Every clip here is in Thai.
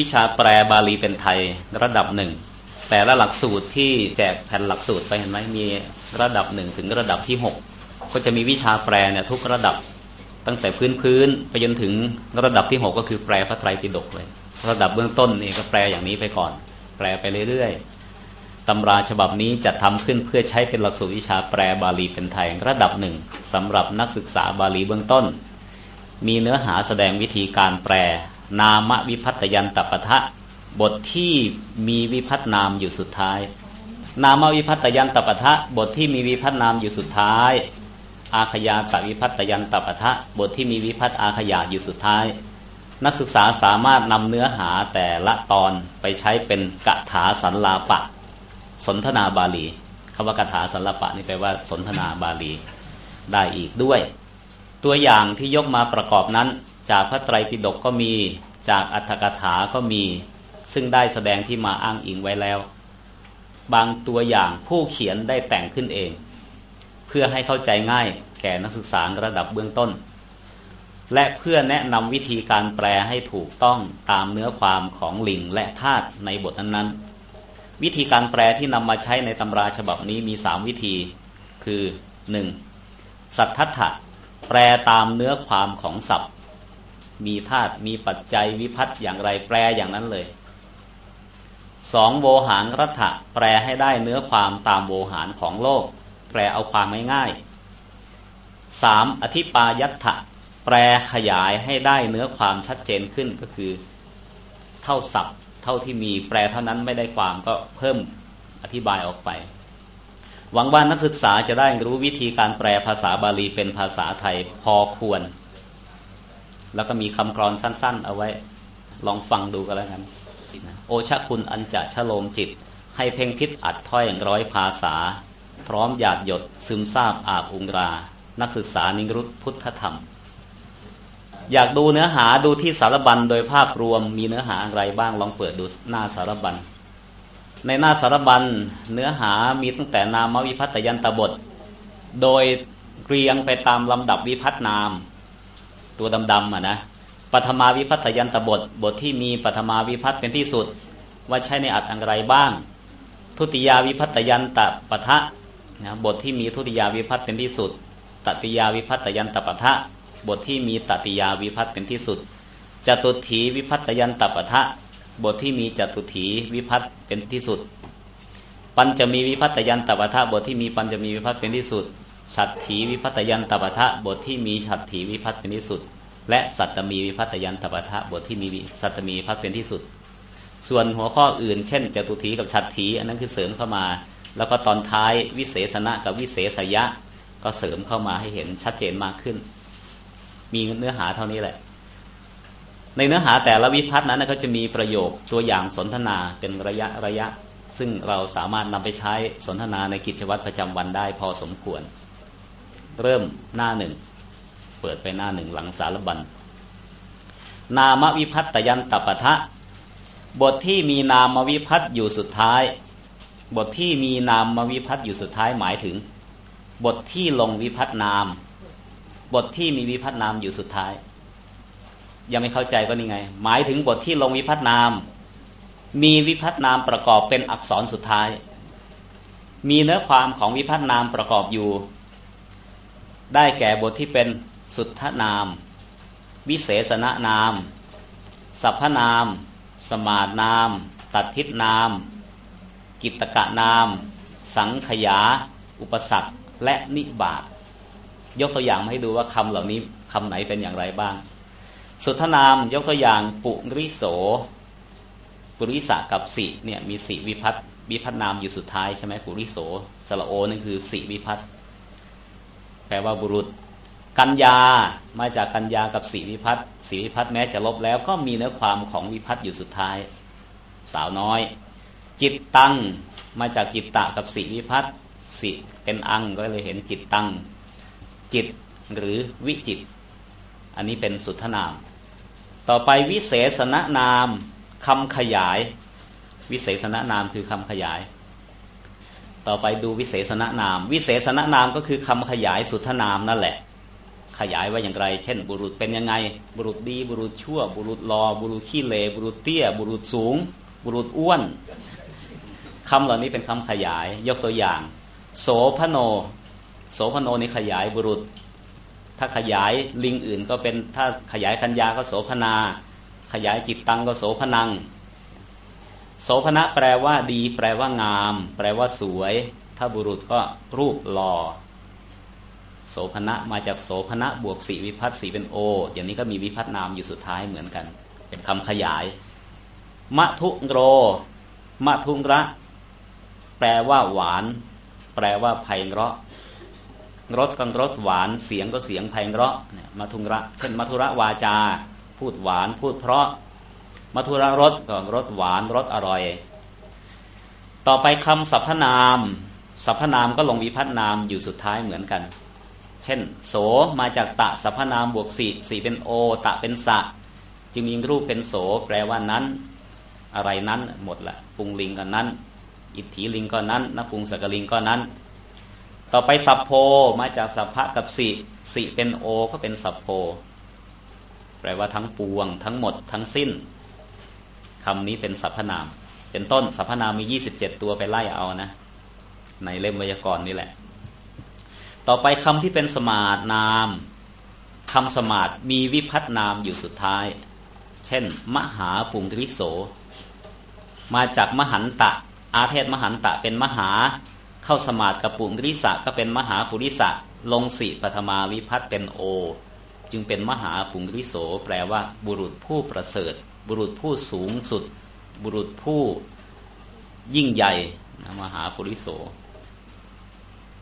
วิชาแปลบาลีเป็นไทยระดับหนึ่งแต่ละหลักสูตรที่แจกแผ่นหลักสูตรไปเห็นไหมมีระดับหนึ่งถึงระดับที่ 6 ก็จะมีวิชาแปลเนี่ยทุกระดับตั้งแต่พื้นพื้นไปจนถึงระดับที่ 6 ก็คือแปลพระไตรปิฎกเลย ระดับเบื้องต้นนี่ก็แปลอย่างนี้ไปก่อน แปลไปเรื่อยๆตำราฉบับนี้จะทำขึ้นเพื่อใช้เป็นหลักสูตรวิชาแปลบาลีเป็นไทยระดับหนึ่งสำหรับนักศึกษาบาลีเบื้องต้น มีเนื้อหาแสดงวิธีการแปล นามวิพัตยันตปะทะบทที่มีวิพัฒนามอยู่สุดท้าย นามวิพัตยันตปะทะบทที่มีวิพัฒนามอยู่สุดท้าย อาขยาตวิพัตยันตปะทะบทที่มีวิพัฒอาขยาอยู่สุดท้าย นักศึกษาสามารถนำเนื้อหาแต่ละตอนไปใช้เป็นกถาสันลาปะ สนทนาบาลีคำว่ากถาสันลาปะนี่แปลว่าสนทนาบาลีได้อีกด้วย ตัวอย่างที่ยกมาประกอบนั้น จากพระไตรปิฎกก็มีจากอัตถกถาก็มี ซึ่งได้แสดงที่มาอ้างอิงไว้แล้ว บางตัวอย่างผู้เขียนได้แต่งขึ้นเอง เพื่อให้เข้าใจง่ายแก่นักศึกษาระดับเบื้องต้น และเพื่อแนะนำวิธีการแปลให้ถูกต้องตามเนื้อความของลิงและธาตุในบทนั้นๆ วิธีการแปลที่นำมาใช้ในตำราฉบับนี้มีสามวิธี คือ 1. สัทธัตถะแปลตามเนื้อความของศัพท์ มีธาตุมีปัจจัยวิพัตอย่างไรแปลอย่างนั้นเลยสองโวหารรัฐะแปลให้ได้เนื้อความตามโวหารของโลก แปลเอาความง่ายๆสามอธิปายัตถะแปลขยายให้ได้เนื้อความชัดเจนขึ้นก็คือ เท่าศัพท์ เท่าที่มีแปลเท่านั้นไม่ได้ความก็เพิ่มอธิบายออกไป หวังว่านักศึกษาจะได้รู้วิธีการแปลภาษาบาลีเป็นภาษาไทยพอควร แล้วก็มีคำกรอนสั้น ๆ เอาไว้ ลองฟังดูกันแล้วกันโอชะคุณอันจะชโลมจิต ให้เพ่งพิษอัดถ้อยร้อยภาษา พร้อมหยาดหยดซึมซาบอาบอุงรา นักศึกษานิรุตพุทธธรรม อยากดูเนื้อหาดูที่สารบัญโดยภาพรวมมีเนื้อหาอะไรบ้างลองเปิดดูหน้าสารบัญในหน้าสารบัญเนื้อหามีตั้งแต่นามวิพัตยันตบท โดยเรียงไปตามลำดับวิพัฒนาม ตัวดำๆอะนะปฐมาวิพัตยันตบท บทที่มีปฐมาวิพัตเป็นที่สุด ว่าใช้ในอัดอะไรบ้าง ทุติยาวิพัตยันตปะทะนะบทที่มีทุติยาวิพัตเป็นที่สุด ตติยาวิพัตยันตปะทะ บทที่มีตติยาวิพัตเป็นที่สุดจตุถีวิพัตยันตปะทะ บทที่มีจตุถีวิพัตเป็นที่สุด ปัญจะมีวิพัตยันตปะทะ บทที่มีปัญจะมีวิพัตเป็นที่สุด ฉัตถีวิพัตยันตปะทะบทที่มีฉัตถีวิพัตเป็นที่สุด และสัตตมีวิพัตยันตปะทะบทที่มีสัตตมีพัฒเป็นที่สุด ส่วนหัวข้ออื่น เช่นจตุถีกับฉัตถีอันนั้นคือเสริมเข้ามา แล้วก็ตอนท้ายวิเศษณะกับวิเศษยะ ก็เสริมเข้ามาให้เห็นชัดเจนมากขึ้น มีเนื้อหาเท่านี้แหละ ในเนื้อหาแต่ละวิพัฒน์นั้นก็จะมีประโยคตัวอย่างสนทนาเป็นระยะระยะ ซึ่งเราสามารถนำไปใช้สนทนาในกิจวัตรประจำวันได้พอสมควร เริ่มหน้าหนึ่ง เปิดไปหน้าหนึ่งหลังสารบัญนามวิพัตตยันตปะทะ บทที่มีนามวิพัตอยู่สุดท้าย บทที่มีนามวิพัตอยู่สุดท้ายหมายถึง บทที่ลงวิพัตนาม บทที่มีวิพัตนามอยู่สุดท้าย ยังไม่เข้าใจก็นี่ไง หมายถึงบทที่ลงวิพัตนาม มีวิพัตนามประกอบเป็นอักษรสุดท้าย มีเนื้อความของวิพัตนามประกอบอยู่ ได้แก่บทที่เป็นสุทธนาม วิเศษณนาม สัพพนาม สมาดนาม ตัดทิศนาม กิตกะนาม สังขยา อุปสรรคและนิบาตยกตัวอย่างมาให้ดูว่าคำเหล่านี้คำไหนเป็นอย่างไรบ้าง สุทธนามยกตัวอย่างปุริโส ปุริสะกับสิเนี่ยมีสิวิพัตวิพัฒนามอยู่สุดท้ายใช่ไหมปุริโสสระโอนั่นคือสิวิพัต แปลว่าบุรุษ กัญญามาจากกัญญากับสีวิพัฒน์สีวิพัฒน์แม้จะลบแล้วก็มีเนื้อความของวิพัฒน์อยู่สุดท้าย สาวน้อย จิตตังมาจากจิตตะกับสีวิพัฒน์สิเป็นอังก็เลยเห็นจิตตังจิตหรือวิจิต อันนี้เป็นสุทธนาม ต่อไปวิเศษณนามคำขยาย วิเศษณนามคือคำขยาย ต่อไปดูวิเศษณนาม วิเศษณนามก็คือคำขยายสุทธนามนั่นแหละ ขยายว่าอย่างไร เช่น บุรุษเป็นยังไง บุรุษดี บุรุษชั่ว บุรุษรอ บุรุษขี้เลบุรุษเตี้ย บุรุษสูง บุรุษอ้วนคำเหล่านี้เป็นคำขยาย ยกตัวอย่าง โสพโน โสพโนนี่ขยายบุรุษ ถ้าขยายลิงอื่นก็เป็นถ้าขยายคัญญาก็โสพนา ขยายจิตตังก็โสพนัง โสพนะแปลว่าดี แปลว่างาม แปลว่าสวย ถ้าบุรุษก็รูปหล่อโสภณะมาจากโสภณะบวกสีวิพัฒน์สีเป็นโอ อย่างนี้ก็มีวิพัฒนามอยู่สุดท้ายเหมือนกัน เป็นคำขยายมะทุโรมะทุงระ แปลว่าหวาน แปลว่าไพเราะรสกันรสหวานเสียงก็เสียงไพเราะเนี่ยมะทุงระ เช่นมะทุระวาจา พูดหวานพูดเพราะ มะทุระรสก็รสหวานรสอร่อย ต่อไปคำสรรพนามสรรพนามก็ลงวิพัฒนามอยู่สุดท้ายเหมือนกัน เช่น โสมาจากตะสรรพนามบวกสีสีเป็นโอ ตะเป็นสะ จึงมีรูปเป็นโส แปลว่านั้น อะไรนั้นหมดละปุงลิงก็นั้น อิทธิลิงก็นั้นนปุงสกลิงก็นั้น ต่อไปสัพโพมาจากสัพพะกับสิสิเป็นโอ ก็เป็นสัพโพ แปลว่าทั้งปวง ทั้งหมดทั้งสิ้น คำนี้เป็นสรรพนาม เป็นต้นสรรพนามมี 27 ตัวไปไล่เอานะ ในเล่มวยากรณ์นี่แหละ ต่อไปคำที่เป็นสมาดนามคำสมาดมีวิพัฒนามอยู่สุดท้าย เช่น มหาปุงริโส มาจากมหันตะ อาเทศมหันตะเป็นมหา เข้าสมาดกับปุงริสะก็เป็นมหาปุริสะลงสีปฐมาวิพัฒเป็นโอ จึงเป็นมหาปุงริโส แปลว่าบุรุษผู้ประเสริฐ บุรุษผู้สูงสุด บุรุษผู้ยิ่งใหญ่มหาปุริโส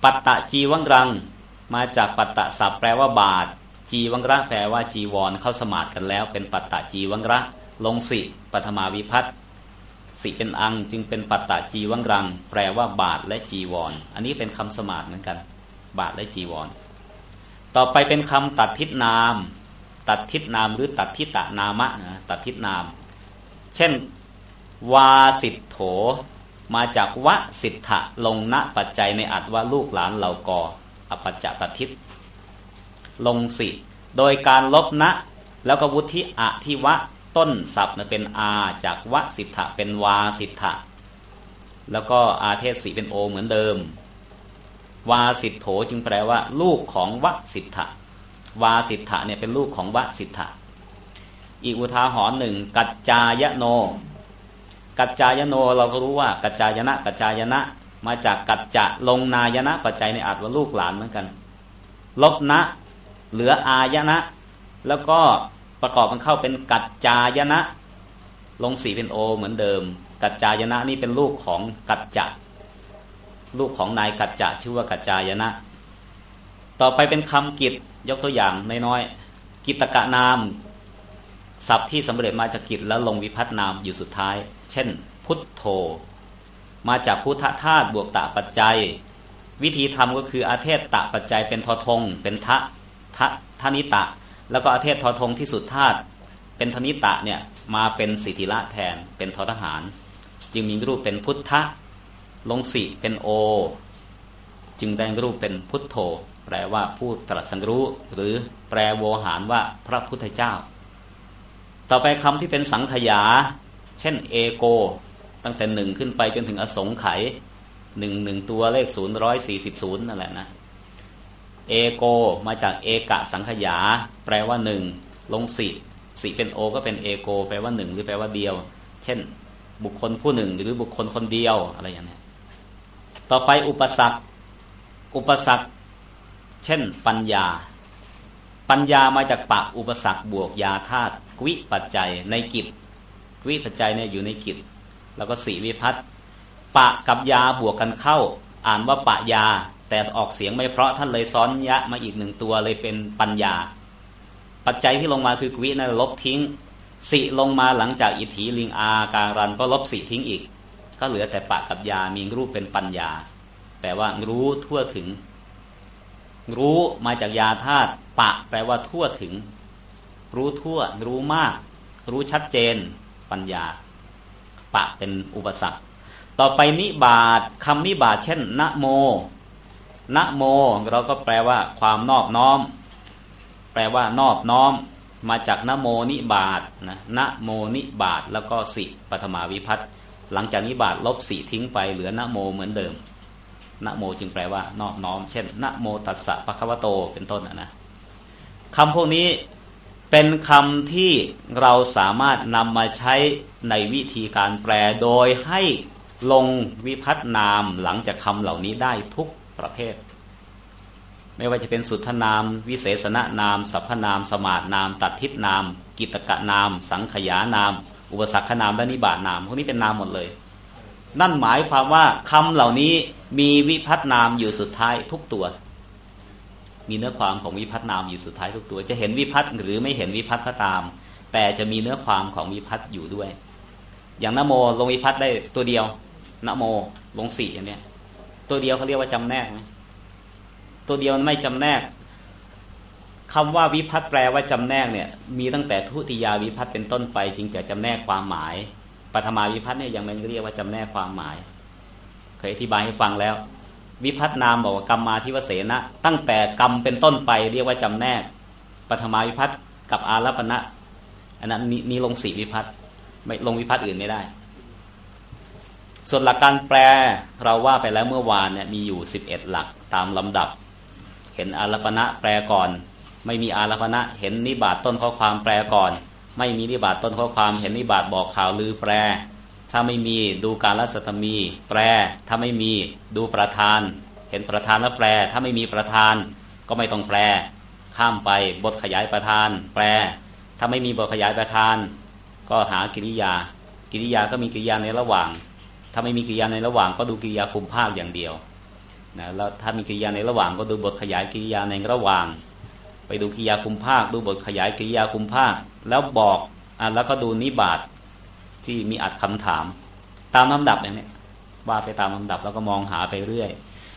ปัตตะจีวังรัง มาจากปัตตะศัพท์แปลว่าบาท จีวังระแปลว่าจีวรเข้าสมาธิกันแล้ว เป็นปัตตะจีวังระ ลงสิปัทมาวิพัตสิเป็นอังจึงเป็นปัตตะจีวังรัง แปลว่าบาทและจีวรอันนี้เป็นคำสมาธิเหมือนกัน บาทและจีวร ต่อไปเป็นคำตัดทิศนาม ตัดทิศนามหรือตัดทิตะนามะนะตัดทิศนาม เช่นวาสิทโถ มาจากวะสิทธะลงณปัจจัยในอัตว่าลูกหลานเหล่ากออปัจจตทิศลงสิ โดยการลบณแล้วก็วุธิอะที่วะต้นศัพท์เป็นอาจากวะสิทธะเป็นวาสิทธะแล้วก็อาเทศสีเป็นโอเหมือนเดิม วาสิทโถจึงแปลว่า ลูกของวะสิทธะ วาสิทธะเนี่ยเป็นลูกของวสิทธะอีกอุทาหรณ์หนึ่งกัจจายโน กัจจายโนเราก็รู้ว่ากัจจายนะกัจจายนะ มาจากกัจจะลงนายนะปัจจัยในอัดว่าลูกหลานเหมือนกัน ลบนะ เหลืออายนะ แล้วก็ประกอบมันเข้าเป็นกัจจายนะ ลงสีเป็นโอ เหมือนเดิม กัจจายนะนี่เป็นลูกของกัจจะลูกของนายกัจจะชื่อว่ากัจจายนะ ต่อไปเป็นคำกิจยกตัวอย่างน้อยๆกิตกะนามศัพท์ที่สำเร็จมาจากกิจแล้วลงวิพัฒนามอยู่สุดท้าย เช่น พุทโธ มาจากพุทธธาตุบวกตะปัจจัย วิธีทำก็คืออาเทศตะปัจจัยเป็นทอทง เป็นทะทะทนิตะ แล้วก็อาเทศทอทงที่สุดธาตุเป็นธนิตะเนี่ยมาเป็นสิทธิละแทนเป็นทอทหาร จึงมีรูปเป็นพุทธะลงสีเป็นโอ จึงได้รูปเป็นพุทโธ แปลว่าผู้ตรัสรู้ หรือแปลโวหารว่าพระพุทธเจ้า ต่อไปคำที่เป็นสังขยา เช่นเอโก ตั้งแต่หนึ่งขึ้นไปจนถึงอสงไขยหนึ่งหนึ่งตัวเลขศูนย์ร้อยสี่สิบศูนย์นั่นแหละนะเอโกมาจากเอกะสังขยา แปลว่าหนึ่งลงสี่สี่เป็นโอก็เป็นเอโก แปลว่าหนึ่งหรือแปลว่าเดียว เช่น บุคคลผู้หนึ่งหรือบุคคลคนเดียวอะไรอย่างนี้ต่อไปอุปสรรค อุปสรรค เช่นปัญญา ปัญญามาจากปะอุปสรรคบวกยาธาตุวิปัจจัยในกิจวิปัจจัยเนี่ยอยู่ในกิจ แล้วก็สีวิพัตปะกับยาบวกกันเข้า อ่านว่าปะยา แต่ออกเสียงไม่เพราะท่านเลยซ้อนยะมาอีกหนึ่งตัวเลยเป็นปัญญา ปัจจัยที่ลงมาคือวินั่นลบทิ้งสีลงมาหลังจากอิทธิลิงอาการรันก็ลบสีทิ้งอีก ก็เหลือแต่ปะกับยามีรูปเป็นปัญญา แปลว่ารู้ทั่วถึง รู้มาจากยาธาตุปะแปลว่าทั่วถึง รู้ทั่ว รู้มาก รู้ชัดเจน ปัญญา ปะเป็นอุปสรรค ต่อไปนิบาตคำนิบาตเช่นนะโมนะโม เราก็แปลว่า ความนอบน้อม แปลว่านอบน้อม มาจากนะโมนิบาตนะนโมนิบาตแล้วก็สิปฐมาวิพัตหลังจากนิบาตลบสีทิ้งไปเหลือนะโมเหมือนเดิม นโมจึงแปลว่านอบน้อม เช่นนโมตัสสะปะคะวะโตเป็นต้นนะคำพวกนี้เป็นคำที่เราสามารถนำมาใช้ในวิธีการแปลโดยให้ลงวิพัฒนามหลังจากคำเหล่านี้ได้ทุกประเภท ไม่ว่าจะเป็นสุทธนาม วิเศษณนามสรรพนาม สมาดนาม ตัดทิศนาม กิตกะนาม สังขยานาม อุปสรรคนามและนิบาตนาม พวกนี้เป็นนามหมดเลย นั่นหมายความว่าคำเหล่านี้มีวิพัฒนามอยู่สุดท้ายทุกตัว มีเนื้อความของวิพัฒนามอยู่สุดท้ายทุกตัว จะเห็นวิพัฒน์หรือไม่เห็นวิพัฒน์ก็ตาม แต่จะมีเนื้อความของวิพัฒน์อยู่ด้วย อย่างนโมลงวิพัฒน์ได้ตัวเดียวนโมลงสี่อย่างเนี้ยตัวเดียวเขาเรียกว่าจำแนกไหมตัวเดียวมันไม่จำแนกคำว่าวิพัฒน์แปลว่าจำแนกเนี่ย มีตั้งแต่ทุติยาวิพัฒน์เป็นต้นไป จึงจะจำแนกความหมาย ปฐมาวิพัฒน์เนี่ยยังไม่เรียกว่าจำแนกความหมาย เคยอธิบายให้ฟังแล้ว วิพัฒนามบอกว่ากรรมมาทิวเสนะตั้งแต่กรรมเป็นต้นไปเรียกว่าจำแนกปฐมาวิพัฒน์กับอารัปณะอันนั้นนี่ลงสี่วิพัฒน์ไม่ลงวิพัฒน์อื่นไม่ได้ ส่วนหลักการแปลเราว่าไปแล้วเมื่อวานเนี่ยมีอยู่ 11 หลักตามลำดับ เห็นอารัปณะแปลก่อน ไม่มีอารัปณะเห็นนิบาตต้นข้อความแปลก่อน ไม่มีนิบาตต้นข้อความเห็นนิบาตบอกข่าวลือแปลถ้าไม่มีดูการรัศธรรมี แปลถ้าไม่มีดูประธาน เห็นประธานแล้วแปลถ้าไม่มีประธาน ก็ไม่ต้องแปลข้ามไปบทขยายประธาน แปลถ้าไม่มีบทขยายประธาน ก็หากิริยา กิริยาก็มีกิริยาในระหว่าง ถ้าไม่มีกิริยาในระหว่างก็ดูกิริยาคุมภาคอย่างเดียวนะแล้วถ้ามีกิริยาในระหว่างก็ดูบทขยายกิริยาในระหว่าง ไปดูกิยาคุมภาค ดูบทขยายกิยาคุมภาค แล้วบอกอะแล้วก็ดูนิบาตที่มีอัดคำถาม ตามลำดับอย่างนี้ว่าไปตามลำดับแล้วก็มองหาไปเรื่อย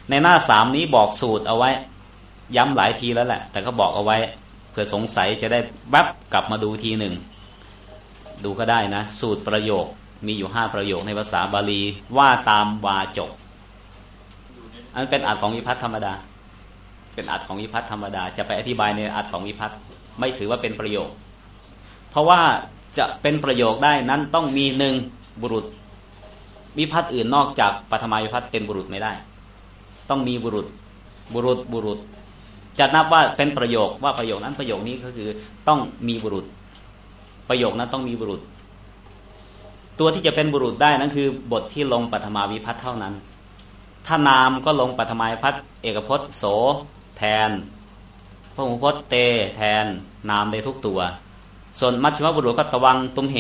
ในหน้าสามนี้บอกสูตรเอาไว้ ย้ำหลายทีแล้วแหละ แต่ก็บอกเอาไว้เผื่อสงสัยจะได้แวบกลับมาดูทีหนึ่ง ดูก็ได้นะ สูตรประโยคมีอยู่ห้าประโยคในภาษาบาลีว่าตามวาจกอันเป็นอัดของวิพัฒน์ธรรมดา เป็นอัดของวิพัฒน์ธรรมดา จะไปอธิบายในอัดของวิพัฒน์ไม่ถือว่าเป็นประโยค เพราะว่าจะเป็นประโยคได้นั้นต้องมีหนึ่งบุรุษวิพัฒน์อื่นนอกจากปฐมาวิพัฒน์เป็นบุรุษไม่ได้ ต้องมีบุรุษบุรุษบุรุษจะนับว่าเป็นประโยคว่าประโยคนั้นประโยคนี้ก็คือต้องมีบุรุษ ประโยคนั้นต้องมีบุรุษ ตัวที่จะเป็นบุรุษได้นั้นคือบทที่ลงปัทมาวิพัตเท่านั้น ถ้านามก็ลงปัทมาวิพัตเอกพจน์โส แทนพระหุพจน์เตแทนนามได้ทุกตัว ส่วนมัชฌิมบุรุษก็ตะวังตุมเห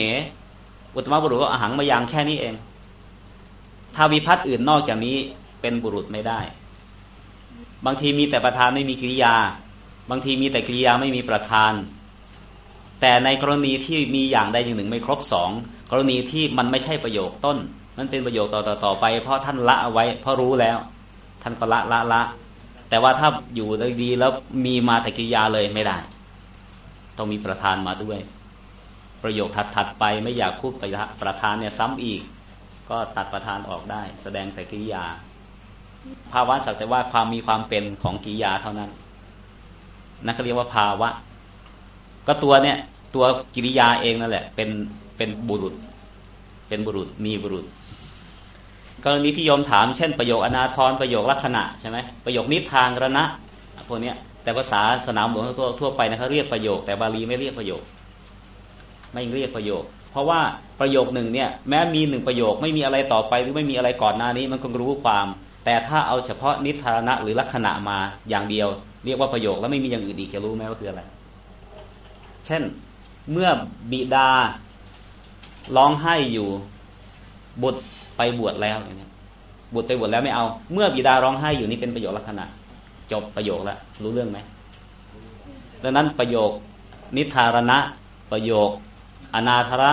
อุตมบุรุษก็อาหารมายังแค่นี้เอง ถ้าวิพัตอื่นนอกจากนี้เป็นบุรุษไม่ได้ บางทีมีแต่ประธานไม่มีกิริยา บางทีมีแต่กิริยาไม่มีประธาน แต่ในกรณีที่มีอย่างใดอย่างหนึ่งไม่ครบสองกรณีที่มันไม่ใช่ประโยคต้น มันเป็นประโยคต่อต่อต่อไป เพราะท่านละเอาไว้ เพราะรู้แล้ว ท่านก็ละละละ แต่ว่าถ้าอยู่ดีแล้วมีมาแต่กิยาเลยไม่ได้ ต้องมีประธานมาด้วย ประโยคถัดๆไปไม่อยากพูดประธานเนี่ยซ้ำอีก ก็ตัดประธานออกได้ แสดงแต่กิริยา ภาวะสักแต่ว่าความมีความเป็นของกิริยาเท่านั้นนั่นเขาเรียกว่าภาวะ ก็ตัวเนี่ยตัวกิริยาเองนั่นแหละ เป็นเป็นบุรุษ เป็นบุรุษมีบุรุษ กรณีที่โยมถามเช่นประโยคอนาทรประโยคลักษณะใช่ไหมประโยคนิทางระนะพวกนี้แต่ภาษาสนามหลวงทั่วทั่วไปนะเขาเรียกประโยค แต่บาลีไม่เรียกประโยค ไม่เรียกประโยค เพราะว่าประโยคหนึ่งเนี่ยแม้มีหนึ่งประโยคไม่มีอะไรต่อไปหรือไม่มีอะไรก่อนหน้านี้มันคงรู้ความ แต่ถ้าเอาเฉพาะนิทานะหรือลักษณะมาอย่างเดียว เรียกว่าประโยคแล้วไม่มีอย่างอื่นอีกจะรู้ไหมว่าคืออะไร เช่นเมื่อบิดาร้องไห้อยู่บุตร ไปบวชแล้วอย่างนี้บุตรไปบวชแล้วไม่เอา เมื่อบิดาร้องไห้อยู่นี่เป็นประโยคลักษณะ จบประโยคแล้วรู้เรื่องไหมดังนั้นประโยคนิทารณะ ประโยค อนาธระ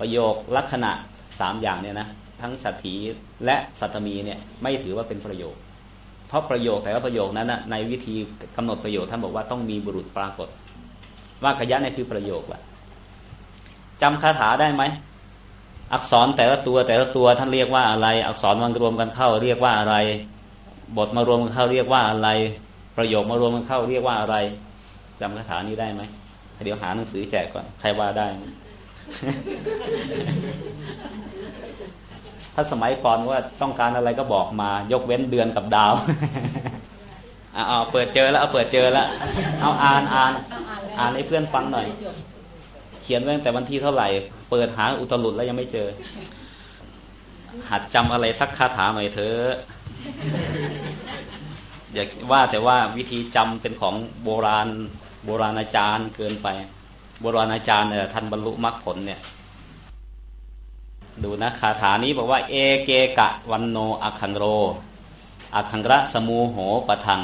ประโยคลักษณะสามอย่างเนี่ยนะทั้งสัตถีและสัตมีเนี่ยไม่ถือว่าเป็นประโยค เพราะประโยคแต่ละประโยคนั้นนะในวิธีกำหนดประโยคท่านบอกว่าต้องมีบุรุษปรากฏ ว่าขยะเนี่ยคือประโยคแหละจำคาถาได้ไหม อักษรแต่ละตัวแต่ละตัวท่านเรียกว่าอะไร อักษรมันรวมกันเข้า เรียกว่าอะไร บทมารวมกันเข้าเรียกว่าอะไร ประโยคมารวมกันเข้าเรียกว่าอะไรจำคาถานี้ได้ไหมเดี๋ยวหาหนังสือแจกก่อนใครว่าได้ ถ้าสมัยก่อนว่าต้องการอะไรก็บอกมา ยกเว้นเดือนกับดาวเอาเอาเปิดเจอแล้วเอาเปิดเจอแล้วเอาอ่านอ่านอ่านให้เพื่อนฟังหน่อย เขียนไว้ตั้งแต่วันที่เท่าไหร่ เปิดหาอุตลุดแล้วยังไม่เจอ หัดจำอะไรสักคาถาหน่อยเถอะอย่าว่าแต่ว่าวิธีจำเป็นของโบราณ โบราณอาจารย์เกินไป โบราณอาจารย์เนี่ยท่านบรรลุมรรคผลเนี่ย ดูนะคาถานี้บอกว่า เอเกกะวันโนอัคังโรอัคังระสมูโหปะทัง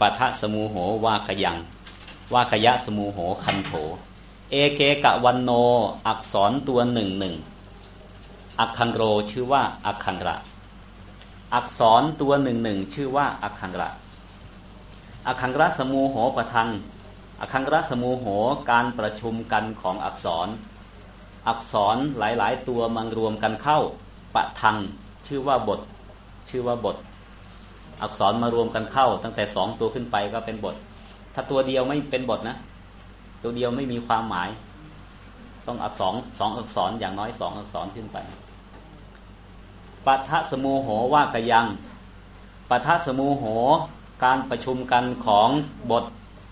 ปะทะสมูโหวากยังวากยะสมูโหคันโถ เอเกกะวันโน อักษรตัวหนึ่งหนึ่งอักคังโรชื่อว่าอักคังระ อักษรตัวหนึ่งหนึ่งชื่อว่าอักคังระ อักคังระสมูโหประทัง อักคังระสมูโหการประชุมกันของอักษร อักษรหลาย ๆ ตัวมันรวมกันเข้าปะทัง ชื่อว่าบท ชื่อว่าบท อักษรมารวมกันเข้า ตั้งแต่สองตัวขึ้นไปก็เป็นบท ถ้าตัวเดียวไม่เป็นบทนะ ตัวเดียวไม่มีความหมาย ต้องอักษรสองอักษรอย่างน้อยสองอักษรขึ้นไปปะทะสมูโหว่ากยังปะทะสมูโห การประชุมกันของบท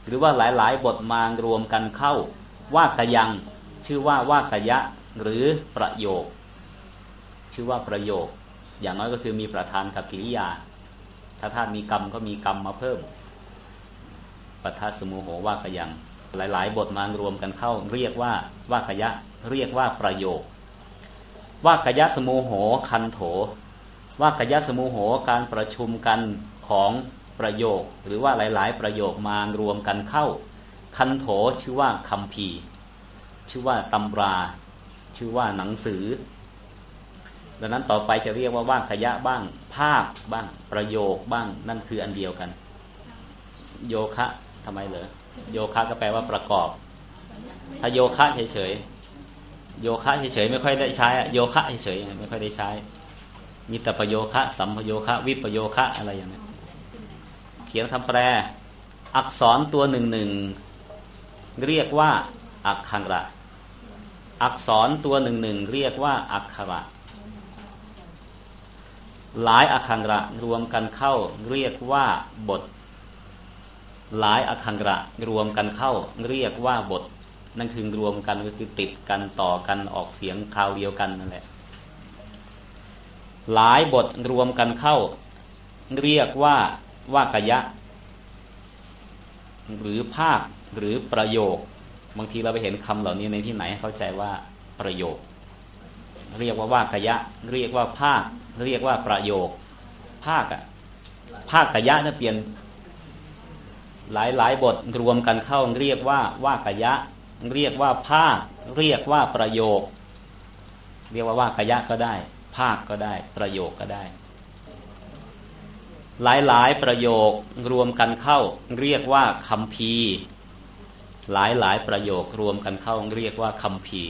หรือว่าหลายๆ บทมารวมกันเข้า ว่ากยัง ชื่อว่าว่ากยะหรือประโยค ชื่อว่าประโยค อย่างน้อยก็คือมีประธานกับกิริยา ถ้าท่านมีกรรมก็มีกรรมมาเพิ่มปัทัสมูโหว่ากยัง หลายๆ บทมารวมกันเข้า เรียกว่าว่ากยะ เรียกว่าประโยคว่ากยะสมูโหคันโถว่ากยะสมูโหการประชุมกันของประโยค หรือว่าหลาย ๆ ประโยคมารวมกันเข้า คันโถชื่อว่าคัมภีชื่อว่าตำรา ชื่อว่าหนังสือ ดังนั้นต่อไปจะเรียกว่าว่างขยะบ้าง ภาคบ้างประโยคบ้างนั่นคืออันเดียวกัน โยคะทำไมเหรอ โยคะก็แปลว่าประกอบ ถ้าโยคะเฉยๆโยคะเฉยๆไม่ค่อยได้ใช้โยคะเฉยๆไม่ค่อยได้ใช้ มีแต่ประโยคะ สัมพโยคะ วิประโยคะอะไรอย่างนี้เขียนคำแปล อักษรตัวหนึ่งหนึ่งเรียกว่า อักขังระ อักษรตัวหนึ่งหนึ่งเรียกว่า อักขระ หลายอักขังระรวมกันเข้าเรียกว่าบท หลายอักขังระรวมกันเข้าเรียกว่าบท นั่นคือรวมกันก็คือติดกันต่อกันออกเสียงคราวเดียวกันนั่นแหละ หลายบทรวมกันเข้า เรียกว่าว่ากยะ หรือภาคหรือประโยค บางทีเราไปเห็นคำเหล่านี้ในที่ไหนเข้าใจว่าประโยค เรียกว่าว่ากยะ เรียกว่าภาค เรียกว่าประโยค ภาคอะภาคกยะเนี่ยเปลี่ยน หลายหลายบทรวมกันเข้าเรียกว่าว่ากยะ เรียกว่าภาค เรียกว่าประโยค เรียกว่าว่ากยะก็ได้ ภาคก็ได้ ประโยคก็ได้ หลายหลายประโยครวมกันเข้า เรียกว่าคำพีหลายหลายประโยครวมกันเข้าเรียกว่าคำพี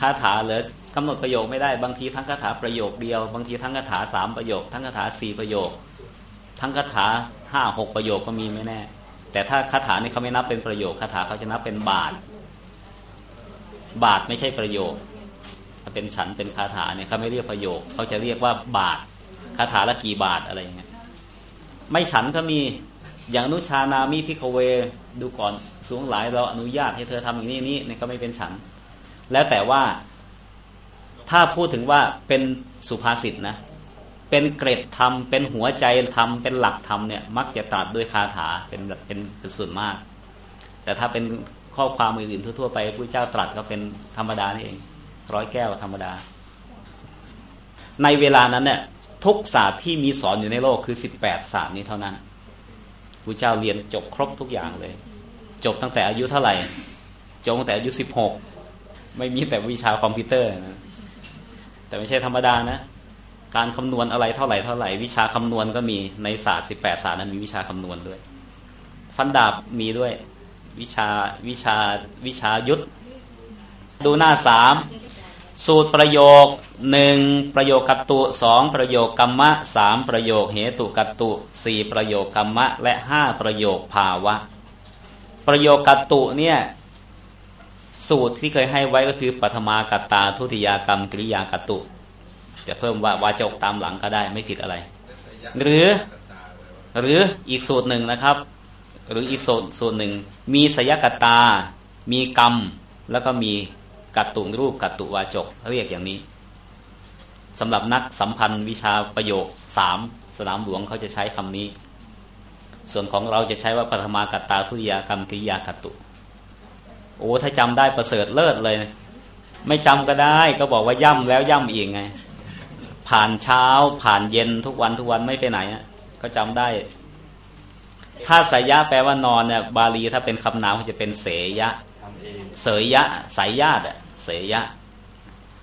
คาถาเหลือกำหนดประโยคไม่ได้บางทีทั้งคาถาประโยคเดียว บางทีทั้งคาถาสามประโยค ทั้งคาถาสี่ประโยค ทั้งคาถา ห้าหกประโยคก็มีไม่แน่ แต่ถ้าคาถานี่เขาไม่นับเป็นประโยคคาถาเขาจะนับเป็นบาท บาทไม่ใช่ประโยคถ้าเป็นฉันเป็นคาถาเนี่ยเขาไม่เรียกประโยคเขาจะเรียกว่าบาทคาถาละกี่บาทอะไรอย่างเงี้ยไม่ฉันก็มีอย่างนุชานามิพิกเว ดูก่อนสูงหลายเราอนุญาตให้เธอทำอย่างนี้นี่นี่ยก็ไม่เป็นฉัน แล้วแต่ว่าถ้าพูดถึงว่าเป็นสุภาษิตนะ เป็นเกร็ดธรรมเป็นหัวใจธรรมเป็นหลักธรรมเนี่ยมักจะตรัสด้วยคาถาเป็นเป็นเป็นส่วนมาก แต่ถ้าเป็นข้อความอื่นๆทั่วๆไปพระเจ้าตรัสก็เป็นธรรมดานี่เอง ร้อยแก้วธรรมดา ในเวลานั้นเนี่ยทุกศาสตร์ที่มีสอนอยู่ในโลกคือสิบแปดศาสตร์นี้เท่านั้นพระเจ้าเรียนจบครบทุกอย่างเลย จบตั้งแต่อายุเท่าไหร่จบตั้งแต่อายุสิบหกไม่มีแต่วิชาคอมพิวเตอร์นะแต่ไม่ใช่ธรรมดานะ การคำนวณอะไรเท่าไหร่เท่าไหร่วิชาคำนวณก็มีในศาสตร์สิบแปดศาสตร์นั้นมีวิชาคำนวณด้วย ฟันดาบมีด้วย วิชาวิชาวิชายุทธดูหน้าสามสูตรประโยคหนึ่งประโยคกัตตุสองประโยคกรรมะสามประโยคเหตุกัตตุสี่ประโยคกรรมะ และห้าประโยคภาวะ ประโยคกัตตุเนี่ยสูตรที่เคยให้ไว้ก็คือปัทมากัตตาทุติยากรรม กริยากัตตุ จะเพิ่มว่าวาจกตามหลังก็ได้ไม่ผิดอะไร หรือหรืออีกสูตรหนึ่งนะครับ หรืออีกสูตรสูตรหนึ่ง มีสยกตา มีกรรม แล้วก็มีกัตตุรูปกัตตุวาจกเรียกอย่างนี้สำหรับนักสัมพันธ์วิชาประโยคสามสนามหลวงเขาจะใช้คำนี้ ส่วนของเราจะใช้ว่าปฐมากัตตาทุติยากรรมกิริยากัตตุโอ้ถ้าจำได้ประเสริฐเลิศเลย ไม่จำก็ได้ก็บอกว่าย่ำแล้วย่ำอีกไง ผ่านเช้า ผ่านเย็นทุกวันทุกวันไม่ไปไหนอะก็จำได้ ถ้าสายะแปลว่านอนเนี่ยบาลีถ้าเป็นคำนามก็จะเป็นเสยะ เสยยะสายญาติอะเสยยะ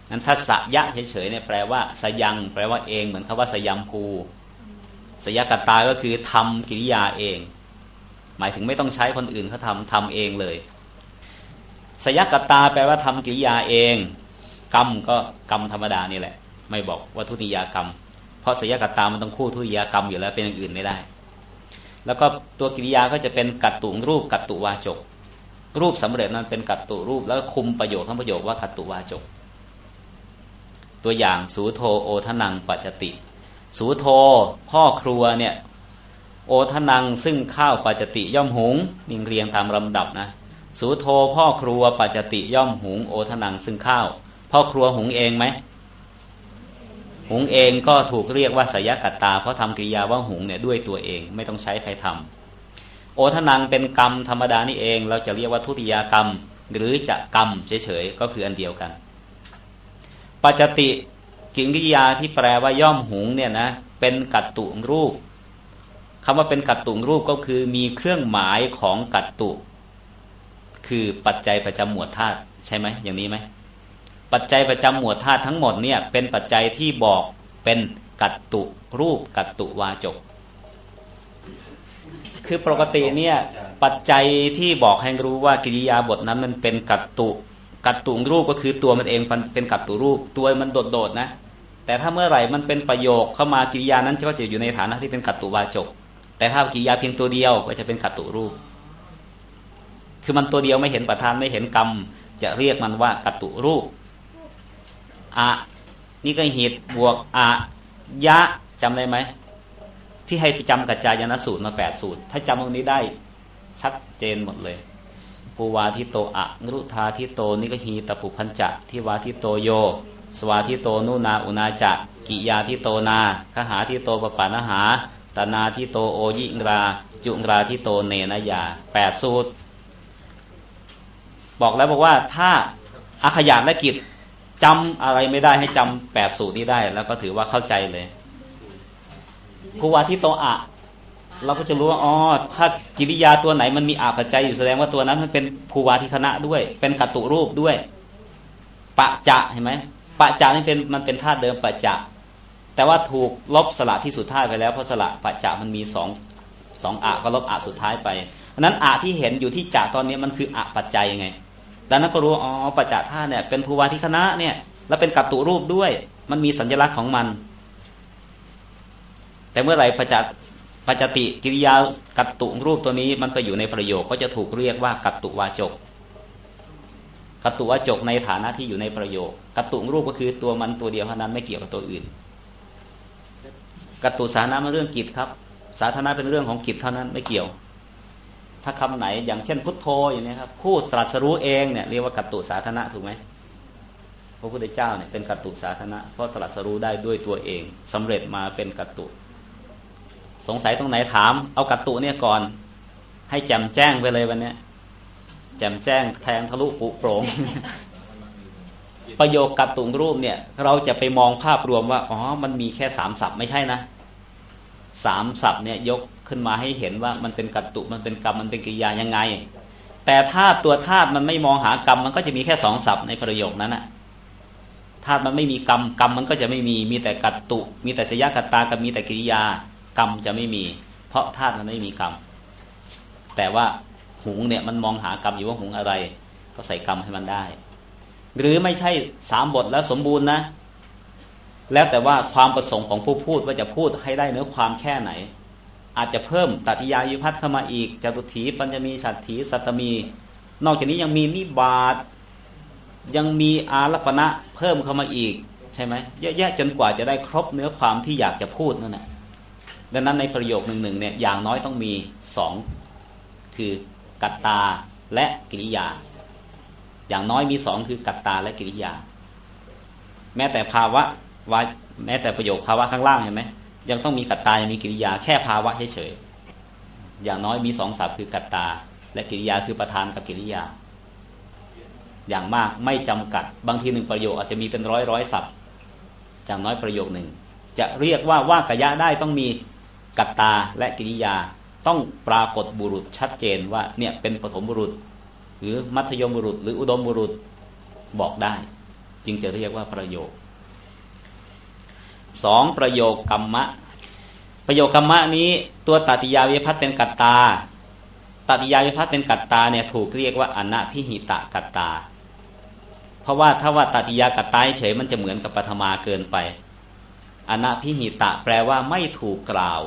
นั้นถ้าสยะเฉยๆเนี่ยแปลว่าสยัง แปลว่าเองเหมือนคาว่าสยามภูสยกตาก็คือทำกิริยาเอง หมายถึงไม่ต้องใช้คนอื่นเขาทำทำเองเลย สยกตาแปลว่าทำกิริยาเอง กรรมก็กรรมธรรมดานี่แหละ ไม่บอกว่าทุติยกรรม เพราะสยกตามันต้องคู่ทุติยกรรมอยู่แล้วเป็นอย่างอื่นไม่ได้ แล้วก็ตัวกิริยาก็จะเป็นกัตตุรูปกัตตุวาจก รูปสำเร็จนั้นเป็นกัตตุรูป แล้วคุมประโยชน์ทั้งประโยชน์ว่ากัตตุวาจก ตัวอย่างสูโทโอทนังปัจจติ สูโทพ่อครัวเนี่ยโอทนังซึ่งข้าวปัจจติย่อมหุงมิงเรียงตามลำดับนะสูโทพ่อครัวปัจติย่อมหุงโอทนังซึ่งข้าว พ่อครัวหุงเองไหม หุงเองก็ถูกเรียกว่าสยกัตตา เพราะทำกิริยาว่าหุงเนี่ยด้วยตัวเองไม่ต้องใช้ใครทำโอทนังเป็นกรรมธรรมดานี่เอง เราจะเรียกว่าทุติยากรรม หรือจะกรรมเฉยๆก็คืออันเดียวกัน ปัจจติกิริยาที่แปลว่าย่อมหุงเนี่ยนะเป็นกัตตุรูปคำว่าเป็นกัตตุรูปก็คือมีเครื่องหมายของกัตตุ คือปัจจัยประจำหมวดธาตุใช่ไหมอย่างนี้ไหม ปัจจัยประจำหมวดธาตุทั้งหมดเนี่ยเป็นปัจจัยที่บอกเป็นกัตตุรูปกัตตุวาจก คือปกติเนี่ยปัจจัยที่บอกให้รู้ว่ากิริยาบทนั้นมันเป็นกัตตุกัดตุรูปก็คือตัวมันเองเป็นกัดตุรูป ตัวมันโดดๆนะ แต่ถ้าเมื่อไหร่มันเป็นประโยคเข้ามากิริยานั้นก็จะอยู่ในฐานะที่เป็นกัดตุวาจก แต่ถ้ากิริยาเพียงตัวเดียวก็จะเป็นกัดตุรูป คือมันตัวเดียวไม่เห็นประธานไม่เห็นกรรม จะเรียกมันว่ากัดตุรูป อะนี่ก็หิตบวกอะยะจำได้ไหม ที่ให้ไปจำกัจจายนสูตรมาแปดสูตร ถ้าจำตรงนี้ได้ชัดเจนหมดเลยปูวาทิโตอะนรุธาทิโตนิกหีตปุพัญจะทิวาทิโตโย สวาทิโตนุนาอุนาจะกิยาทิโตนาคหาทิโตปปานหาตนาทิโตโอยิงรา จุงราทิโตเนนยาแปดสูตร บอกแล้วบอกว่าถ้าอาขยานและกิจ จำอะไรไม่ได้ให้จำแปดสูตรนี้ได้ แล้วก็ถือว่าเข้าใจเลยภูวาทิโตอะเราก็จะรู้ว่าอ๋อถ้ากิริยาตัวไหนมันมีอาปัจจัยอยู่แสดงว่าตัวนั้นมันเป็นภูวาธิคณะด้วย เป็นกัตตุรูปด้วย ปะจะเห็นไหมปะจะนี่เป็นมันเป็นธาตุเดิมปะจะแต่ว่าถูกลบสละที่สุดท้ายไปแล้วเพราะสละปะจะมันมีสองสองอะก็ลบอะสุดท้ายไปนั้นอะที่เห็นอยู่ที่จะตอนนี้มันคืออะปัจจัยยังไง ดังนั้นก็รู้อ๋อปะจะธาตุเนี่ยเป็นภูวาธิคณะเนี่ยแล้วเป็นกัตตุรูปด้วย มันมีสัญลักษณ์ของมัน แต่เมื่อไหร่ปะจะปัจติกิริยากัตตุรูปตัวนี้มันไปอยู่ในประโยคก็จะถูกเรียกว่ากัตตุวาจกกัตตุวาจกในฐานะที่อยู่ในประโยคกัตตุรูปก็คือตัวมันตัวเดียวเท่านั้นไม่เกี่ยวกับตัวอื่นกัตตุสาธาระมันเรื่องกิจครับ สาธารณะเป็นเรื่องของกิจเท่านั้นไม่เกี่ยว ถ้าคำไหนอย่างเช่นพุทโธอย่างนี้ครับผู้ตรัสรู้เองเนี่ยเรียกว่ากัตตุสาธารณะถูกไหมพระพุทธเจ้าเนี่ยเป็นกัตตุสาธารณะเพราะตรัสรู้ได้ด้วยตัวเองสำเร็จมาเป็นกัตตุ สงสัยตรงไหนถาม เอากัตตุเนี่ยก่อน ให้แจมแจ้งไปเลยวันนี้แจมแจ้งแทงทะลุปุโปรงประโยคกัตตุรูปเนี่ย เราจะไปมองภาพรวมว่าอ๋อมันมีแค่สามศัพท์ไม่ใช่นะสามศัพท์เนี่ยยก ขึ้นมาให้เห็นว่ามันเป็นกัตตุมันเป็นกรรมมันเป็นกิริยายังไง แต่ถ้าตัวธาตุมันไม่มองหากรรมมันก็จะมีแค่สองศัพท์ในประโยคนั้นนะธาตุมันไม่มีกรรมกรรมมันก็จะไม่มีมีแต่กัตตุ มีแต่สยกัตตากับมีแต่กิริยากรรมจะไม่มี เพราะธาตุมันไม่มีกรรมแต่ว่าหุงเนี่ยมันมองหากรรมอยู่ว่าหุงอะไร ก็ใส่กรรมให้มันได้ หรือไม่ใช่สามบทแล้วสมบูรณ์นะ แล้วแต่ว่าความประสงค์ของผู้พูดว่าจะพูดให้ได้เนื้อความแค่ไหน อาจจะเพิ่มตัติยายุพัฒเข้ามาอีกจตุถีปัญญมีฉัตรถีสัตมี นอกจากนี้ยังมีนิบาตยังมีอารัปณะเพิ่มเข้ามาอีกใช่ไหมเยอะแยะจนกว่าจะได้ครบเนื้อความที่อยากจะพูดนั่นแหละดังนั้นในประโยคหนึ่งๆเนี่ยอย่างน้อยต้องมีสองคือกัตตาและกิริยา อย่างน้อยมีสองคือกัตตาและกิริยา แม้แต่ภาวะวาแม้แต่ประโยคภาวะข้างล่างเห็นไหม ยังต้องมีกัตตายังมีกิริยาแค่ภาวะเฉยๆอย่างน้อยมีสองศัพท์คือกัตตา และกิริยาคือประธานกับกิริยา อย่างมากไม่จำกัด บางทีหนึ่งประโยคอาจจะมีเป็นร้อยร้อยศัพท์อย่างน้อยประโยคหนึ่งจะเรียกว่าว่ากยะได้ต้องมีกัตตาและกิริยาต้องปรากฏบุรุษชัดเจนว่าเนี่ยเป็นปฐมบุรุษ หรือมัธยมบุรุษ หรืออุดมบุรุษบอกได้ จึงจะเรียกว่าประโยค สองประโยคกรรมะ ประโยคกรรมะนี้ตัวตัติยาวิพัฒเป็นกัตตาตัติยาวิพัฒเป็นกัตตาเนี่ยถูกเรียกว่าอนัพิหิตะกัตตา เพราะว่าถ้าว่าตัติยากัตตาเฉยมันจะเหมือนกับปฐมาเกินไปอนัพิหิตะแปลว่าไม่ถูกกล่าว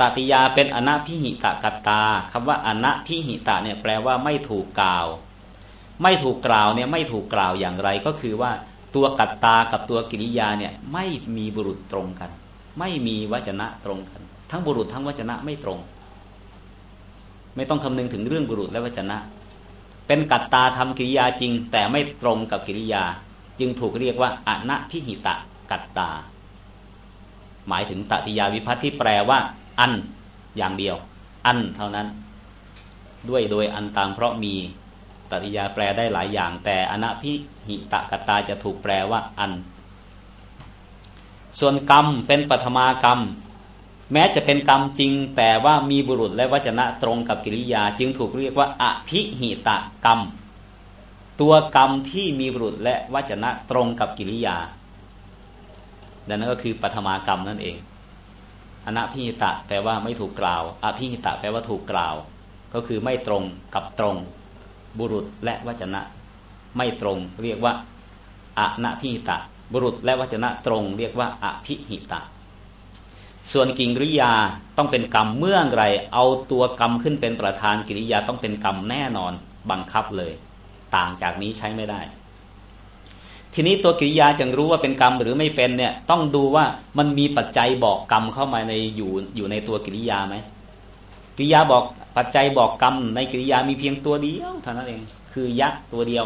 ตติยาเป็นอนัพิหิตะกัตตาคำว่าอนัพิหิตะเนี่ยแปลว่าไม่ถูกกล่าว ไม่ถูกกล่าวเนี่ยไม่ถูกกล่าวอย่างไรก็คือว่า ตัวกัตตากับตัวกิริยาเนี่ยไม่มีบุรุษตรงกัน ไม่มีวจนะตรงกัน ทั้งบุรุษทั้งวจนะไม่ตรง ไม่ต้องคำนึงถึงเรื่องบุรุษและวจนะ เป็นกัตตาทำกิริยาจริง แต่ไม่ตรงกับกิริยา จึงถูกเรียกว่าอนัพิหิตะกัตตา หมายถึงตติยาวิพัฒน์ที่แปลว่า อันอย่างเดียว อันเท่านั้น ด้วยโดยอันตามเพราะมี ตติยาแปลได้หลายอย่าง แต่อนัพิหิตะกตาจะถูกแปลว่าอัน ส่วนกรรมเป็นปัทมากรรม แม้จะเป็นกรรมจริง แต่ว่ามีบุรุษและวจนะตรงกับกิริยา จึงถูกเรียกว่าอภิหิตะกรรม ตัวกรรมที่มีบุรุษและวจนะตรงกับกิริยา ดังนั้นก็คือปัทมากรรมนั่นเองอนัพิหิตะแปลว่าไม่ถูกกล่าว อภิหิตะแปลว่าถูกกล่าว ก็คือไม่ตรงกับตรง บุรุษและวจนะ ไม่ตรง เรียกว่าอนัพิหิตะ บุรุษและวจนะตรง เรียกว่าอภิหิตะ ส่วนกิริยาต้องเป็นกรรมเมื่อไรเอาตัวกรรมขึ้นเป็นประธานกิริยาต้องเป็นกรรมแน่นอนบังคับเลย ต่างจากนี้ใช้ไม่ได้ ทีนี้ตัวกิริยาจึงรู้ว่าเป็นกรรมหรือไม่เป็นเนี่ยต้องดูว่ามันมีปัจจัยบอกกรรมเข้ามาในอยู่อยู่ในตัวกิริยาไหม กิริยาบอกปัจจัยบอกกรรม ในกิริยามีเพียงตัวเดียวเท่านั้นเอง คือยักตัวเดียว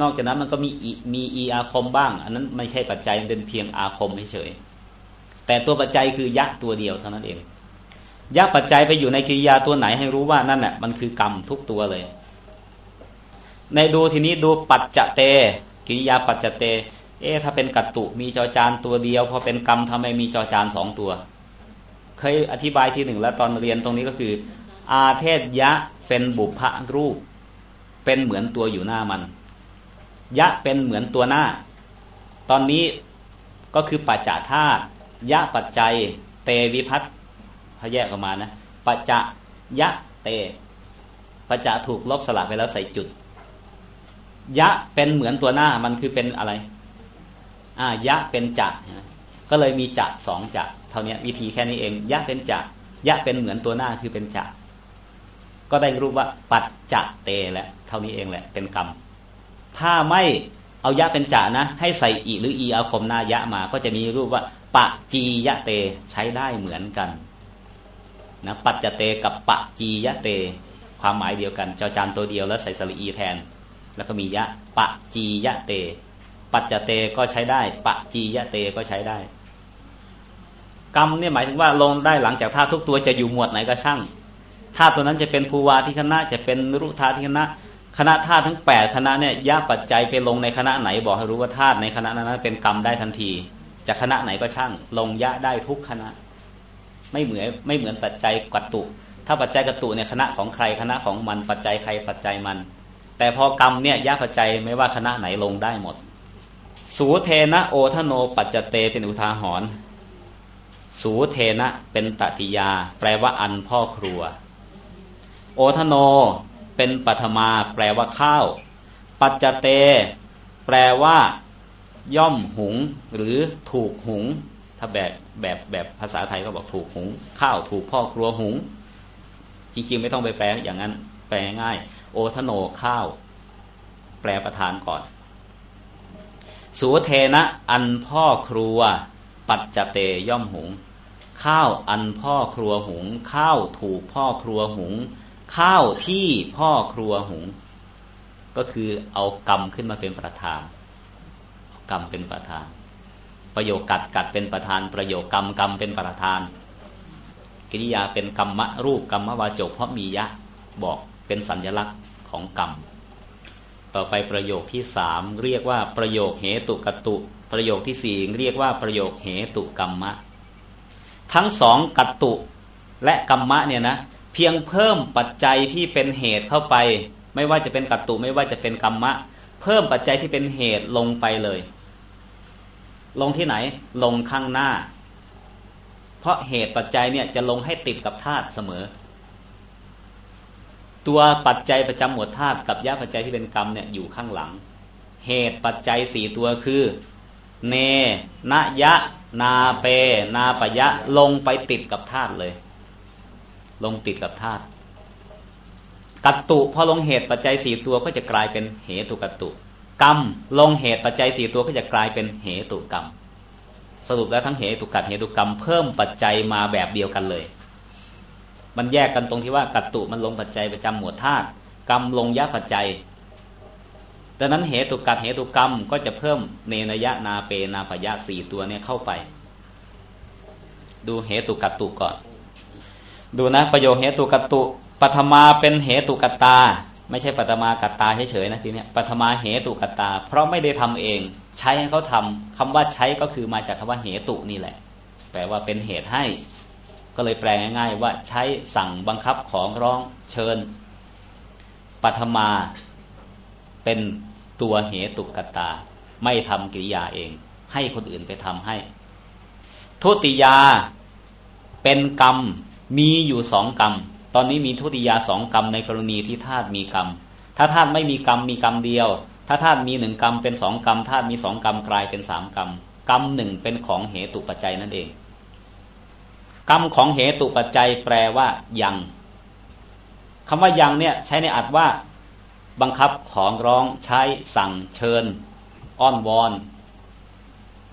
นอกจากนั้นมันก็มีมีอีอาคมบ้าง อันนั้นไม่ใช่ปัจจัยมันเป็นเพียงอาคมเฉยแต่ตัวปัจจัยคือยักตัวเดียวเท่านั้นเองยักปัจจัยไปอยู่ในกิริยาตัวไหนให้รู้ว่านั่นแหละมันคือกรรมทุกตัวเลย ในดูทีนี้ดูปัจจเต กิริยาปัจจเต เอ๊ถ้าเป็นกัตตุมีจอจานตัวเดียว พอเป็นกรรมทำไมมีจอจานสองตัว เคยอธิบายทีหนึ่งแล้วตอนเรียนตรงนี้ก็คือ อาเทศยะเป็นบุพรูป เป็นเหมือนตัวอยู่หน้ามัน ยะเป็นเหมือนตัวหน้า ตอนนี้ก็คือปัจจธาตุยะปัจจัย เตวิพัตเขาแยกออกมานะปัจจะยะเตปัจจะถูกลบสลับไปแล้วใส่จุด ยะเป็นเหมือนตัวหน้ามันคือเป็นอะไรอ่ายะเป็นจักก็เลยมีจักสองจัก เท่านี้วิธีแค่นี้เองยะเป็นจักยะเป็นเหมือนตัวหน้าคือเป็นจักก็ได้รู้ว่าปัจจักเตแหละเท่านี้เองแหละเป็นกรรม ถ้าไม่เอายะเป็นจักนะ ให้ใส่อีหรืออีอาคมหน้ายะมา ก็จะมีรูปว่าปะจียะเตใช้ได้เหมือนกันนะปัจจเตกับปะจียะเต ความหมายเดียวกันจอจานตัวเดียวแล้วใส่สลีอีแทน แล้วก็มียะปะจียะเต ปัจจเตก็ใช้ได้ ปะจียะเตก็ใช้ได้ กรรมเนี่ยหมายถึงว่าลงได้หลังจากธาตุทุกตัวจะอยู่หมวดไหนก็ช่างธาตุตัวนั้นจะเป็นภูวาที่คณะจะเป็นรุธาที่คณะคณะธาตุทั้งแปดคณะเนี่ยยะปัจจัยไปลงในคณะไหนบอกให้รู้ว่าธาตุในคณะนั้นเป็นกรรมได้ทันที จากคณะไหนก็ช่าง ลงยะได้ทุกคณะ ไม่เหมือนไม่เหมือนปัจจัยกัตตุ ถ้าปัจจัยกัตตุเนี่ยคณะของใครคณะของมันปัจจัยใครปัจจัยมัน แต่พอกรรมเนี่ยยาปัจจัยไม่ว่าคณะไหนลงได้หมด สูเทนะโอทโนปัจจเตเป็นอุทาหรณ์ สูเทนะเป็นตติยา แปลว่าอันพ่อครัว โอทโน เป็นปัทมา แปลว่าข้าว ปัจจเต แปลว่า ย่อมหุง หรือถูกหุง ถ้าแบบแบบแบบภาษาไทยก็บอกถูกหุง ข้าวถูกพ่อครัวหุง จริง ๆ ไม่ต้องไปแปลอย่างนั้น แปลง่าย โอทโนข้าว แปลประธานก่อน สูเทนะ อันพ่อครัว ปัจจเตย่อมหุง ข้าวอันพ่อครัวหุง ข้าวถูกพ่อครัวหุง ข้าวที่พ่อครัวหุง ก็คือเอากรรมขึ้นมาเป็นประธานกรรมเป็นประธาน ประโยคกัดกัดเป็นประธาน ประโยคกรรมกรรมเป็นประธาน กิริยาเป็นกรรมะรูปกรรมวาจกเพราะมียะบอกเป็นสัญลักษณ์ของกรรม ต่อไปประโยคที่สามเรียกว่าประโยคเหตุกตุ ประโยคที่สี่เรียกว่าประโยคเหตุกรรมะ ทั้งสองกัตตุและกรรมะเนี่ยนะเพียงเพิ่มปัจจัยที่เป็นเหตุเข้าไป ไม่ว่าจะเป็นกัตตุไม่ว่าจะเป็นกรรมะ เพิ่มปัจจัยที่เป็นเหตุลงไปเลย ลงที่ไหนลงข้างหน้า เพราะเหตุปัจจัยเนี่ยจะลงให้ติดกับธาตุเสมอ ตัวปัจจัยประจำหมวดธาตุกับยะปัจจัยที่เป็นกรรมเนี่ยอยู่ข้างหลัง เหตุปัจจัยสี่ตัวคือ เนนยะ นาเป นาปยะ ลงไปติดกับธาตุเลย ลงติดกับธาตุกัตตุพอลงเหตุปัจจัยสี่ตัวก็จะกลายเป็นเหตุกัตตุ กรรม ลงเหตุปัจจัยสี่ตัวก็จะกลายเป็นเหตุกรรม สรุปแล้วทั้งเหตุกัดเหตุกรรม เพิ่มปัจจัยมาแบบเดียวกันเลย มันแยกกันตรงที่ว่ากัตตุมันลงปัจจัยประจำหมวดธาตุกรรมลงยะปัจจัย ดังนั้นเหตุกัดเหตุกรรมก็จะเพิ่มเนนยะนาเปนาพยะสี่ตัวเนี่ยเข้าไป ดูเหตุกัตตุก่อน ดูนะประโยคเหตุกัตตุปัทมาเป็นเหตุกัตตา ไม่ใช่ปัตมากัตตาเฉยๆนะทีนี้ปัทมาเหตุกัตตา เพราะไม่ได้ทำเอง ใช้ให้เขาทำคำว่าใช้ก็คือมาจากคำว่าเหตุนี่แหละ แปลว่าเป็นเหตุให้ ก็เลยแปลง่าย ๆ ว่าใช้สั่งบังคับของร้องเชิญปัทมา เป็นตัวเหตุกตตา ไม่ทำกิริยาเอง ให้คนอื่นไปทำให้ ทุติยาเป็นกรรมมีอยู่สองกรรม ตอนนี้มีทุติยาสองกรรมในกรณีที่ธาตุมีกรรม ถ้าธาตุไม่มีกรรมมีกรรมเดียว ถ้าธาตุมีหนึ่งกรรมเป็นสองกรรมธาตุมีสองกรรมกลายเป็นสามกรรม กรรมหนึ่งเป็นของเหตุปัจจัยนั่นเอง กรรมของเหตุปัจจัยแปลว่ายังคำว่ายังเนี่ยใช้ในอัดว่า บังคับของร้องใช้สั่งเชิญ อ้อนวอน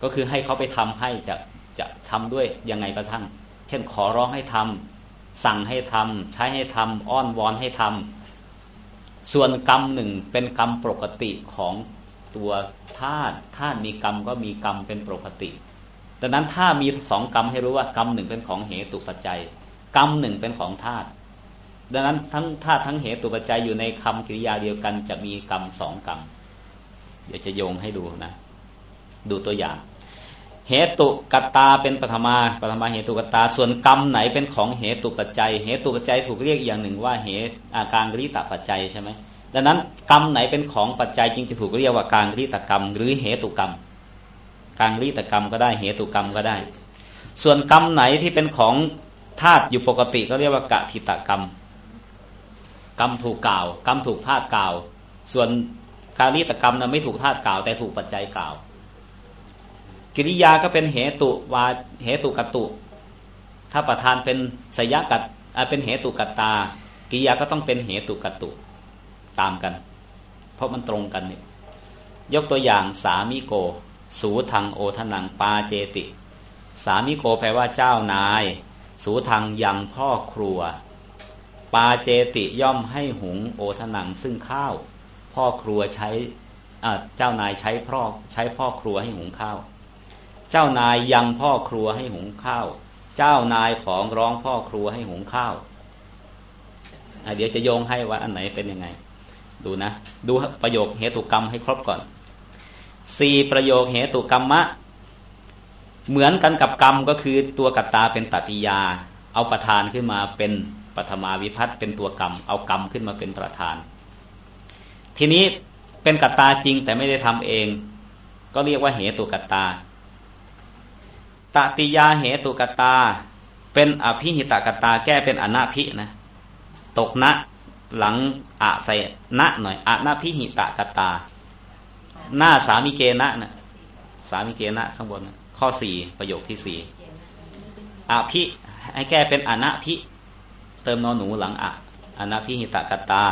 ก็คือให้เขาไปทำให้จะจะทำด้วยยังไงก็ทั้งเช่นขอร้องให้ทำสั่งให้ทำใช้ให้ทำอ้อนวอนให้ทำส่วนกรรมหนึ่งเป็นกรรมปกติของตัวธาตุธาตุมีกรรมก็มีกรรมเป็นปกติดังนั้นถ้ามีสองกรรมให้รู้ว่ากรรมหนึ่งเป็นของเหตุปัจจัย กรรมหนึ่งเป็นของธาตุ ดังนั้นทั้งธาตุทั้งเหตุตัวปัจจัยอยู่ในคำกริยาเดียวกัน จะมีกรรมสองกรรม เดี๋ยวจะโยงให้ดูนะ ดูตัวอย่าง เหตุกตาเป็นปฐมาปฐมาเหตุกตา ส่วนกรรมไหนเป็นของเหตุปัจจัย เหตุปัจจัยถูกเรียกอย่างหนึ่งว่าเหตุอาการริตปัจจัยใช่ไหมดังนั้นกรรมไหนเป็นของปัจจัยจึงจะถูกเรียกว่าการริตกรรม หรือเหตุกรรม การริตกรรมก็ได้เหตุกรรมก็ได้ ส่วนกรรมไหนที่เป็นของธาตุอยู่ปกติก็เรียกว่ากะทิตกรรม กรรมถูกกล่าว กรรมถูกธาตุกล่าว ส่วนการริตกรรมนั้นไม่ถูกธาตุกล่าว แต่ถูกปัจจัยกล่าว กิริยาก็เป็นเหตุวาเหตุกัตตุ ถ้าประธานเป็นสยกัตเป็นเหตุกัตตา กิริยาก็ต้องเป็นเหตุกัตตุตามกัน เพราะมันตรงกันเนี่ยยกตัวอย่างสามิโก สูทังโอทนังปาเจติ สามิโกแปลว่าเจ้านาย สูทังยังพ่อครัว ปาเจติย่อมให้หุงโอทนังซึ่งข้าว พ่อครัวใช้เจ้านายใช้พ่อใช้พ่อครัวให้หุงข้าว เจ้านายยังพ่อครัวให้หุงข้าว เจ้านายของร้องพ่อครัวให้หุงข้าวเดี๋ยวจะโยงให้ว่าอันไหนเป็นยังไง ดูนะ ดูประโยคเหตุกรรมให้ครบก่อนสี่ประโยคเหตุกรรมะ เหมือนกันกับกรรมก็คือตัวกัตตาเป็นตติยา เอาประธานขึ้นมาเป็น ปฐมาวิพัตเป็นตัวกรรม เอากรรมขึ้นมาเป็นประธาน ทีนี้เป็นกัตตาจริงแต่ไม่ได้ทำเอง ก็เรียกว่าเหตุกัตตาตติยาเหตุกัตตา เป็นอภิหิตกัตตาแก้เป็นอนาภินะ ตกนะหลังอะใส่นะหน่อยอนาภิหิตกัตตา หน้าสามิเกนะนะสามิเกณะข้างบน ข้อสี่ประโยคที่สี่อภิให้แก้เป็นอนะพิ ติมนอนหนูหลังอะอนะพิหิตกตา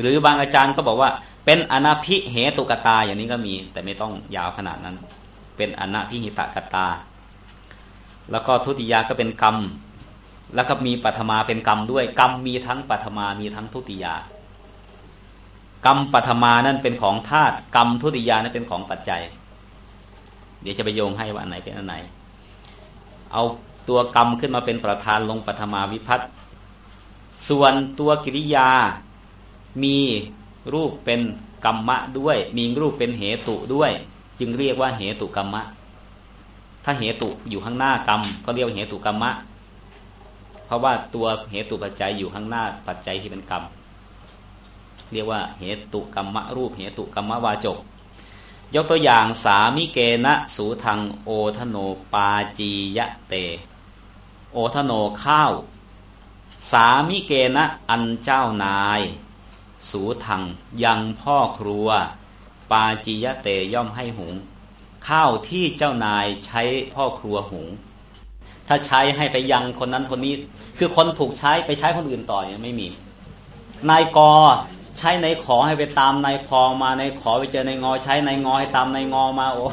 หรือบางอาจารย์ก็บอกว่า เป็นอนาพิเหตุกตาอย่างนี้ก็มี แต่ไม่ต้องยาวขนาดนั้น เป็นอนาพิหิตกตา แล้วก็ทุติยาก็เป็นกรรม แล้วก็มีปัทมาเป็นกรรมด้วย กรรมมีทั้งปัทมามีทั้งทุติยากรรมปัทมานั่นเป็นของธาตุกรรมทุติยานั่นเป็นของปัจจัย เดี๋ยวจะไปโยงให้ว่าอันไหนเป็นอันไหน เอา ตัวกรรมขึ้นมาเป็นประธานลงปัทมาวิพัตส่วนตัวกิริยามีรูปเป็นกรรมะด้วย มีรูปเป็นเหตุด้วย จึงเรียกว่าเหตุกรรมะ ถ้าเหตุอยู่ข้างหน้ากรรม ก็เรียกว่าเหตุกรรมะ เพราะว่าตัวเหตุปัจจัยอยู่ข้างหน้าปัจจัยที่เป็นกรรม เรียกว่าเหตุกรรมะรูปเหตุกรรมะวาจก ยกตัวอย่างสามิเกนะสูทังโอทโนปาจียะเต โอทโนข้าว สามิเกนะอันเจ้านาย สูทังยังพ่อครัว ปาจียะเตย่อมให้หุง ข้าวที่เจ้านายใช้พ่อครัวหุง ถ้าใช้ให้ไปยังคนนั้นคนนี้ คือคนถูกใช้ไปใช้คนอื่นต่อยังไม่มี นายกอใช้ในขอให้ไปตามในคอมาในขอไปเจอในงอใช้ในงอให้ตามในงอมาโอ้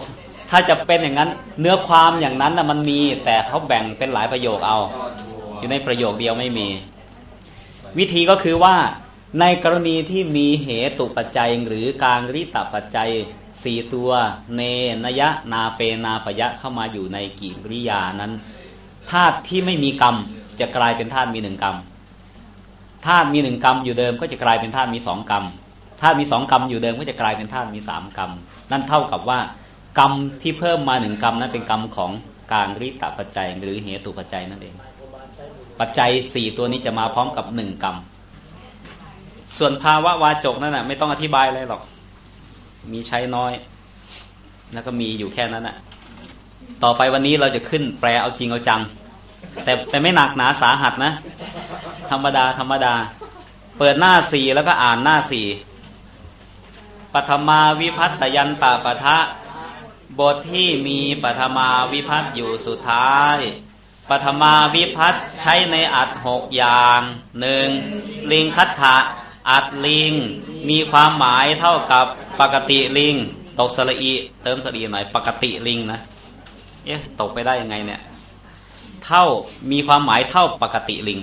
ถ้าจะเป็นอย่างนั้น เนื้อความอย่างนั้นนะมันมี แต่เขาแบ่งเป็นหลายประโยคเอา อยู่ในประโยคเดียวไม่มี วิธีก็คือว่า ในกรณีที่มีเหตุปัจจัยหรือการริตปัจจัยสี่ตัวเนนยะนาเปนาปยะเข้ามาอยู่ในกิริยานั้นธาตุที่ไม่มีกรรมจะกลายเป็นธาตุมีหนึ่งกรรมธาตุมีหนึ่งกรรมอยู่เดิมก็จะกลายเป็นธาตุมีสองกรรมธาตุมีสองกรรมอยู่เดิมก็จะกลายเป็นธาตุมีสามกรรมนั่นเท่ากับว่า กรรมที่เพิ่มมาหนึ่งกรรมนั้นเป็นกรรมของการริตะปัจจัย หรือเหตุปัจจัยนั่นเอง ปัจจัยสี่ตัวนี้จะมาพร้อมกับหนึ่งกรรม ส่วนภาวะวาจกนั่นนะไม่ต้องอธิบายเลยหรอก มีใช้น้อย แล้วก็มีอยู่แค่นั้นนะต่อไปวันนี้เราจะขึ้นแปลเอาจริงเอาจัง แต่แต่ไม่หนักหนาสาหัสนะ ธรรมดาธรรมดา เปิดหน้าสี่แล้วก็อ่านหน้าสี่ปฐมาวิพัตยันตปะทะ บทที่มีปฐมาวิพัตอยู่สุดท้ายปฐมาวิพัตใช้ในอัดหกอย่างหนึ่งลิงคัตถะอัดลิง มีความหมายเท่ากับปกติลิง ตกสระอีเติมสระอีหน่อยปกติลิงนะ เอ๊ะตกไปได้ยังไงเนี่ย เท่ามีความหมายเท่าปกติลิง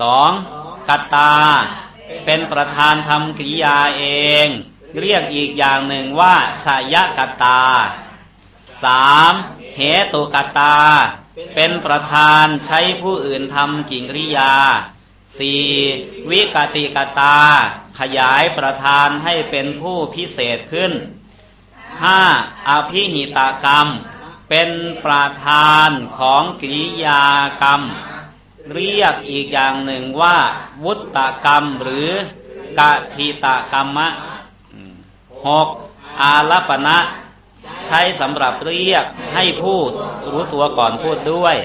สองกัตตา เป็นประธานทำกิริยาเอง เรียกอีกอย่างหนึ่งว่าสยกตาสามเหตุกตตา เป็นประธานใช้ผู้อื่นทำกิริยาสี่วิกติกตา ขยายประธานให้เป็นผู้พิเศษขึ้นห้าอภิหิตากรรม เป็นประธานของกิริยากรรม เรียกอีกอย่างหนึ่งว่า วุตตกรรมหรือกะทิตกรรมะ หกอาลปณะ ใช้สำหรับเรียกให้พูดรู้ตัวก่อนพูดด้วย